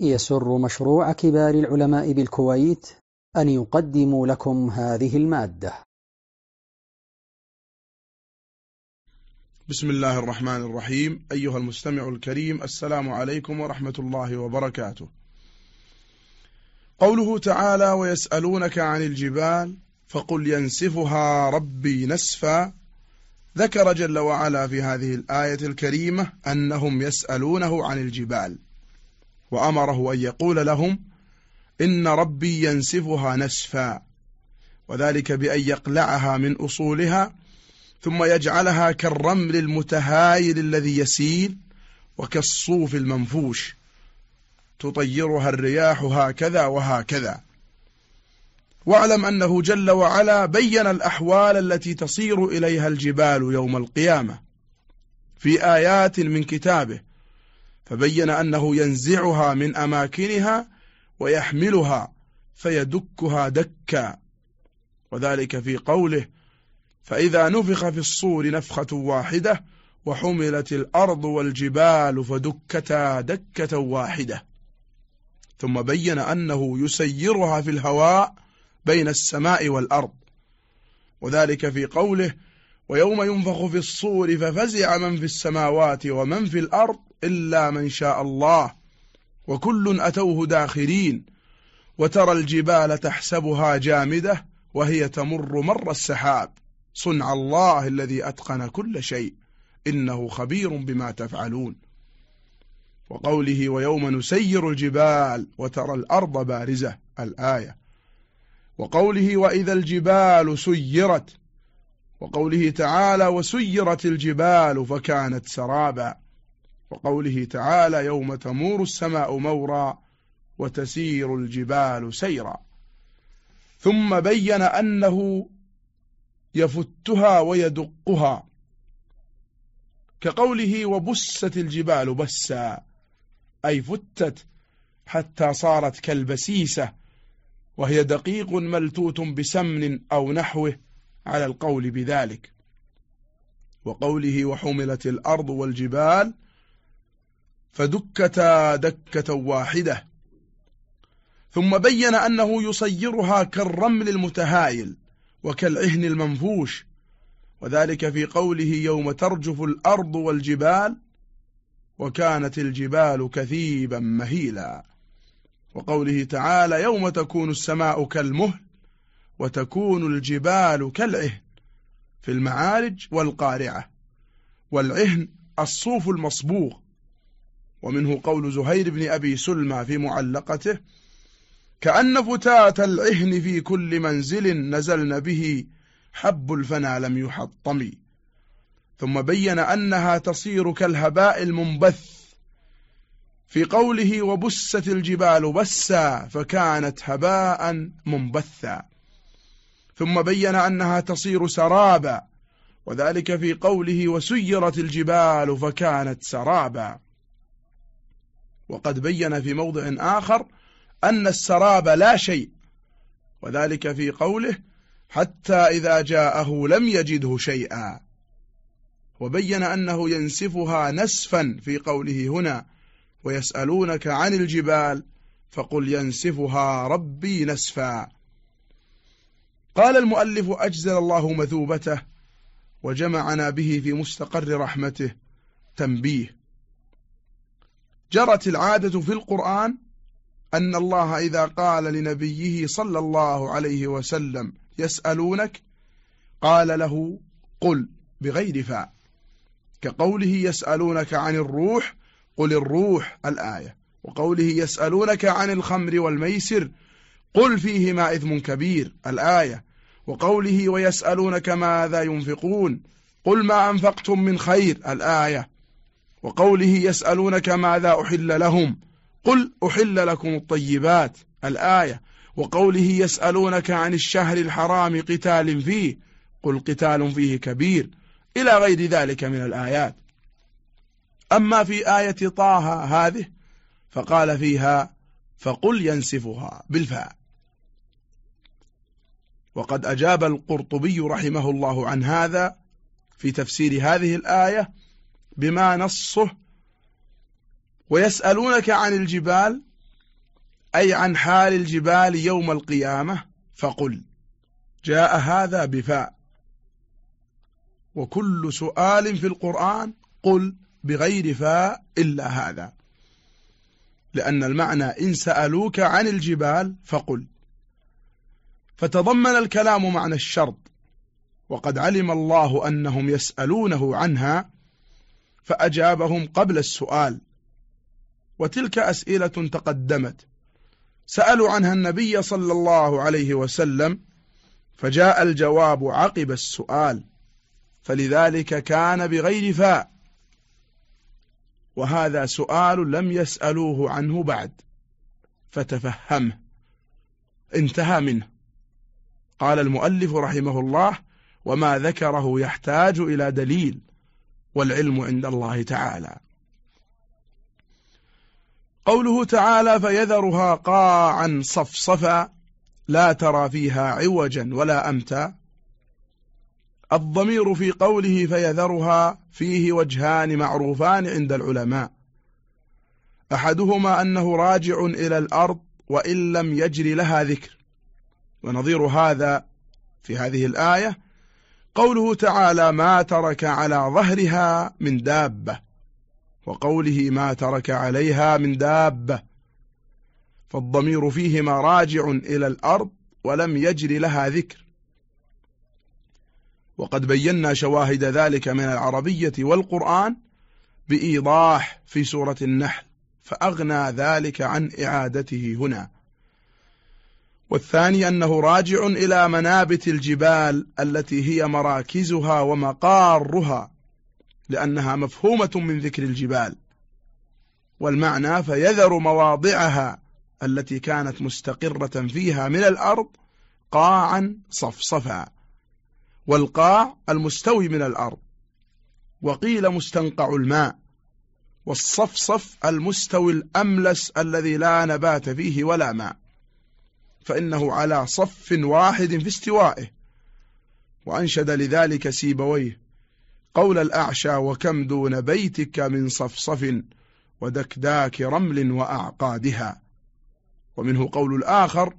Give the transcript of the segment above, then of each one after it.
يسر مشروع كبار العلماء بالكويت أن يقدم لكم هذه المادة. بسم الله الرحمن الرحيم. أيها المستمع الكريم السلام عليكم ورحمة الله وبركاته. قوله تعالى ويسألونك عن الجبال فقل ينسفها ربي نسفا. ذكر جل وعلا في هذه الآية الكريمة أنهم يسألونه عن الجبال. وأمره أن يقول لهم إن ربي ينسفها نسفا وذلك بأن يقلعها من أصولها ثم يجعلها كالرمل المتهايل الذي يسيل وكالصوف المنفوش تطيرها الرياح هكذا وهكذا. واعلم أنه جل وعلا بين الأحوال التي تصير إليها الجبال يوم القيامة في آيات من كتابه فبين أنه ينزعها من أماكنها ويحملها فيدكها دكا. وذلك في قوله فإذا نفخ في الصور نفخة واحدة وحملت الأرض والجبال فدكتا دكة واحدة. ثم بين أنه يسيرها في الهواء بين السماء والأرض. وذلك في قوله ويوم ينفخ في الصور ففزع من في السماوات ومن في الأرض إلا من شاء الله وكل أتوه داخرين وترى الجبال تحسبها جامدة وهي تمر مر السحاب. صنع الله الذي أتقن كل شيء إنه خبير بما تفعلون. وقوله ويوم نسير الجبال وترى الأرض بارزة الآية. وقوله وإذا الجبال سيرت وقوله تعالى وسيرت الجبال فكانت سرابا وقوله تعالى يوم تمور السماء مورا وتسير الجبال سيرا. ثم بين أنه يفتها ويدقها. كقوله وبست الجبال بسا أي فتت حتى صارت كالبسيسة وهي دقيق ملتوت بسمن أو نحوه على القول بذلك. وقوله وحملت الأرض والجبال فدكتا دكة واحدة. ثم بين أنه يصيرها كالرمل المتهايل وكالعهن المنفوش وذلك في قوله يوم ترجف الأرض والجبال وكانت الجبال كثيبا مهيلا. وقوله تعالى يوم تكون السماء كالمهل وتكون الجبال كالعهن في المعارج والقارعة والعهن الصوف المصبوغ. ومنه قول زهير بن أبي سلمى في معلقته كأن فتات العهن في كل منزل نزلن به حب الفنا لم يحطم. ثم بين أنها تصير كالهباء المنبث. في قوله وبست الجبال بسا فكانت هباء منبثا. ثم بين أنها تصير سرابا وذلك في قوله وسيرت الجبال فكانت سرابا. وقد بين في موضع آخر أن السراب لا شيء وذلك في قوله حتى إذا جاءه لم يجده شيئا وبين أنه ينسفها نسفا في قوله هنا ويسألونك عن الجبال فقل ينسفها ربي نسفا. قال المؤلف أجزل الله مثوبته وجمعنا به في مستقر رحمته تنبيه. جرت العادة في القرآن أن الله إذا قال لنبيه صلى الله عليه وسلم يسألونك قال له قل بغير فاء كقوله يسألونك عن الروح قل الروح الآية وقوله يسألونك عن الخمر والميسر قل فيهما إثم كبير الآية وقوله ويسألونك ماذا ينفقون قل ما أنفقتم من خير الآية وقوله يسألونك ماذا أحل لهم قل أحل لكم الطيبات الآية وقوله يسألونك عن الشهر الحرام قتال فيه قل قتال فيه كبير إلى غير ذلك من الآيات أما في آية طه هذه فقال فيها فقل ينسفها بالفاء وقد أجاب القرطبي رحمه الله عن هذا في تفسير هذه الآية بما نصه ويسألونك عن الجبال أي عن حال الجبال يوم القيامة فقل جاء هذا بفاء. وكل سؤال في القرآن قل بغير فاء إلا هذا. لأن المعنى إن سألوك عن الجبال فقل. فتضمن الكلام معنى الشرط وقد علم الله أنهم يسألونه عنها فأجابهم قبل السؤال. وتلك أسئلة تقدمت. سألوا عنها النبي صلى الله عليه وسلم فجاء الجواب عقب السؤال. فلذلك كان بغير فاء. وهذا سؤال لم يسألوه عنه بعد. فتفهمه. انتهى منه. قال المؤلف رحمه الله وما ذكره يحتاج إلى دليل. والعلم عند الله تعالى. قوله تعالى فيذرها قاعا صفصفا لا ترى فيها عوجا ولا أمتا. الضمير في قوله فيذرها فيه وجهان معروفان عند العلماء. أحدهما أنه راجع إلى الأرض وإن لم يجري لها ذكر. ونظير هذا في هذه الآية قوله تعالى ما ترك على ظهرها من دابة وقوله ما ترك عليها من دابة فالضمير فيهما راجع إلى الأرض ولم يجري لها ذكر. وقد بينا شواهد ذلك من العربية والقرآن بإيضاح في سورة النحل فأغنى ذلك عن إعادته هنا. والثاني أنه راجع إلى منابت الجبال التي هي مراكزها ومقارها لأنها مفهومة من ذكر الجبال. والمعنى فيذر مواضعها التي كانت مستقرة فيها من الأرض قاعا صفصفا. والقاع المستوي من الأرض وقيل مستنقع الماء والصفصف المستوي الأملس الذي لا نبات فيه ولا ماء. فإنه على صف واحد في استوائه. وأنشد لذلك سيبويه قول الأعشى وكم دون بيتك من صفصف ودكداك رمل وأعقادها. ومنه قول الآخر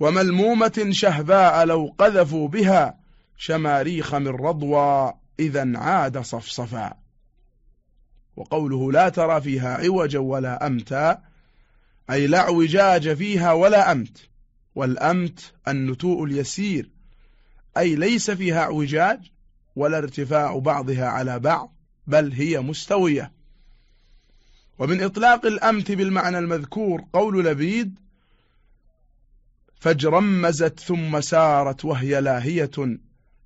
وملمومة شهباء لو قذفوا بها شماريخ من رضوى إذا عاد صفصفا. وقوله لا ترى فيها عوجا ولا أمتا أي لا اعوجاج فيها ولا أمت. والأمت النتوء اليسير أي ليس فيها اعوجاج ولا ارتفاع بعضها على بعض بل هي مستوية. ومن إطلاق الأمت بالمعنى المذكور قول لبيد فاجرمزت ثم سارت وهي لاهية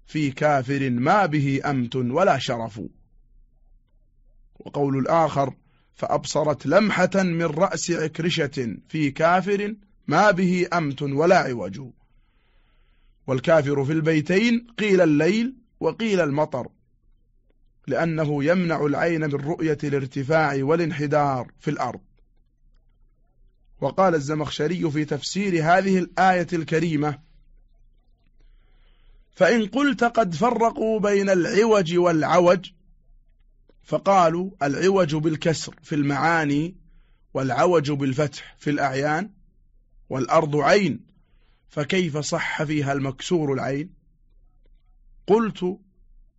في كافر ما به أمت ولا شرف. وقول الآخر فأبصرت لمحة من رأس عكرشة في كافر ما به أمت ولا عوج. والكافر في البيتين قيل الليل وقيل المطر لأنه يمنع العين من رؤية الارتفاع والانحدار في الأرض. وقال الزمخشري في تفسير هذه الآية الكريمة فإن قلت قد فرقوا بين العوج والعوج فقالوا العوج بالكسر في المعاني والعوج بالفتح في الأعيان والأرض عين فكيف صح فيها المكسور العين؟ قلت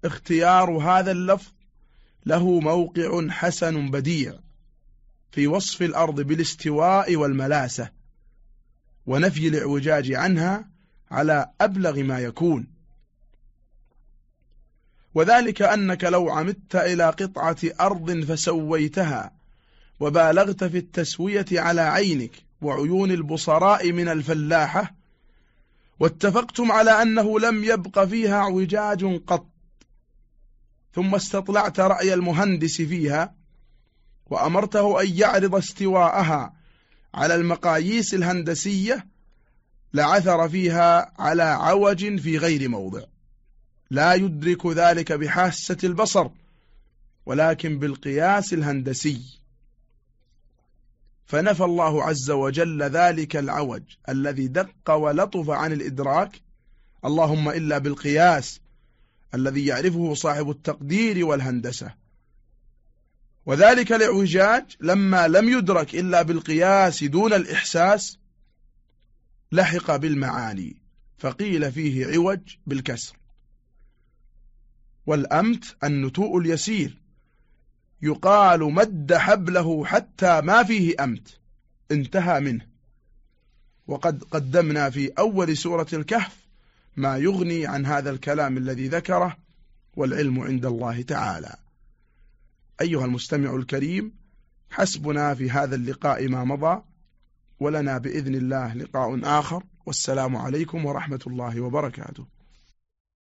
اختيار هذا اللفظ له موقع حسن بديع في وصف الأرض بالاستواء والملاسة ونفي الإعوجاج عنها على أبلغ ما يكون. وذلك أنك لو عمدت إلى قطعة أرض فسويتها وبالغت في التسوية على عينك وعيون البصراء من الفلاحة واتفقتم على أنه لم يبق فيها اعوجاج قط ثم استطلعت رأي المهندس فيها وأمرته أن يعرض استواءها على المقاييس الهندسية لعثر فيها على عوج في غير موضع. لا يدرك ذلك بحاسة البصر ولكن بالقياس الهندسي. فنفى الله عز وجل ذلك العوج الذي دق ولطف عن الإدراك. اللهم إلا بالقياس الذي يعرفه صاحب التقدير والهندسة. وذلك الاعوجاج لما لم يدرك إلا بالقياس دون الإحساس لحق بالمعاني فقيل فيه عوج بالكسر. والأمت النتوء اليسير. يقال مد حبله حتى ما فيه أمت. انتهى منه. وقد قدمنا في أول سورة الكهف ما يغني عن هذا الكلام الذي ذكره والعلم عند الله تعالى. أيها المستمع الكريم حسبنا في هذا اللقاء ما مضى ولنا بإذن الله لقاء آخر والسلام عليكم ورحمة الله وبركاته.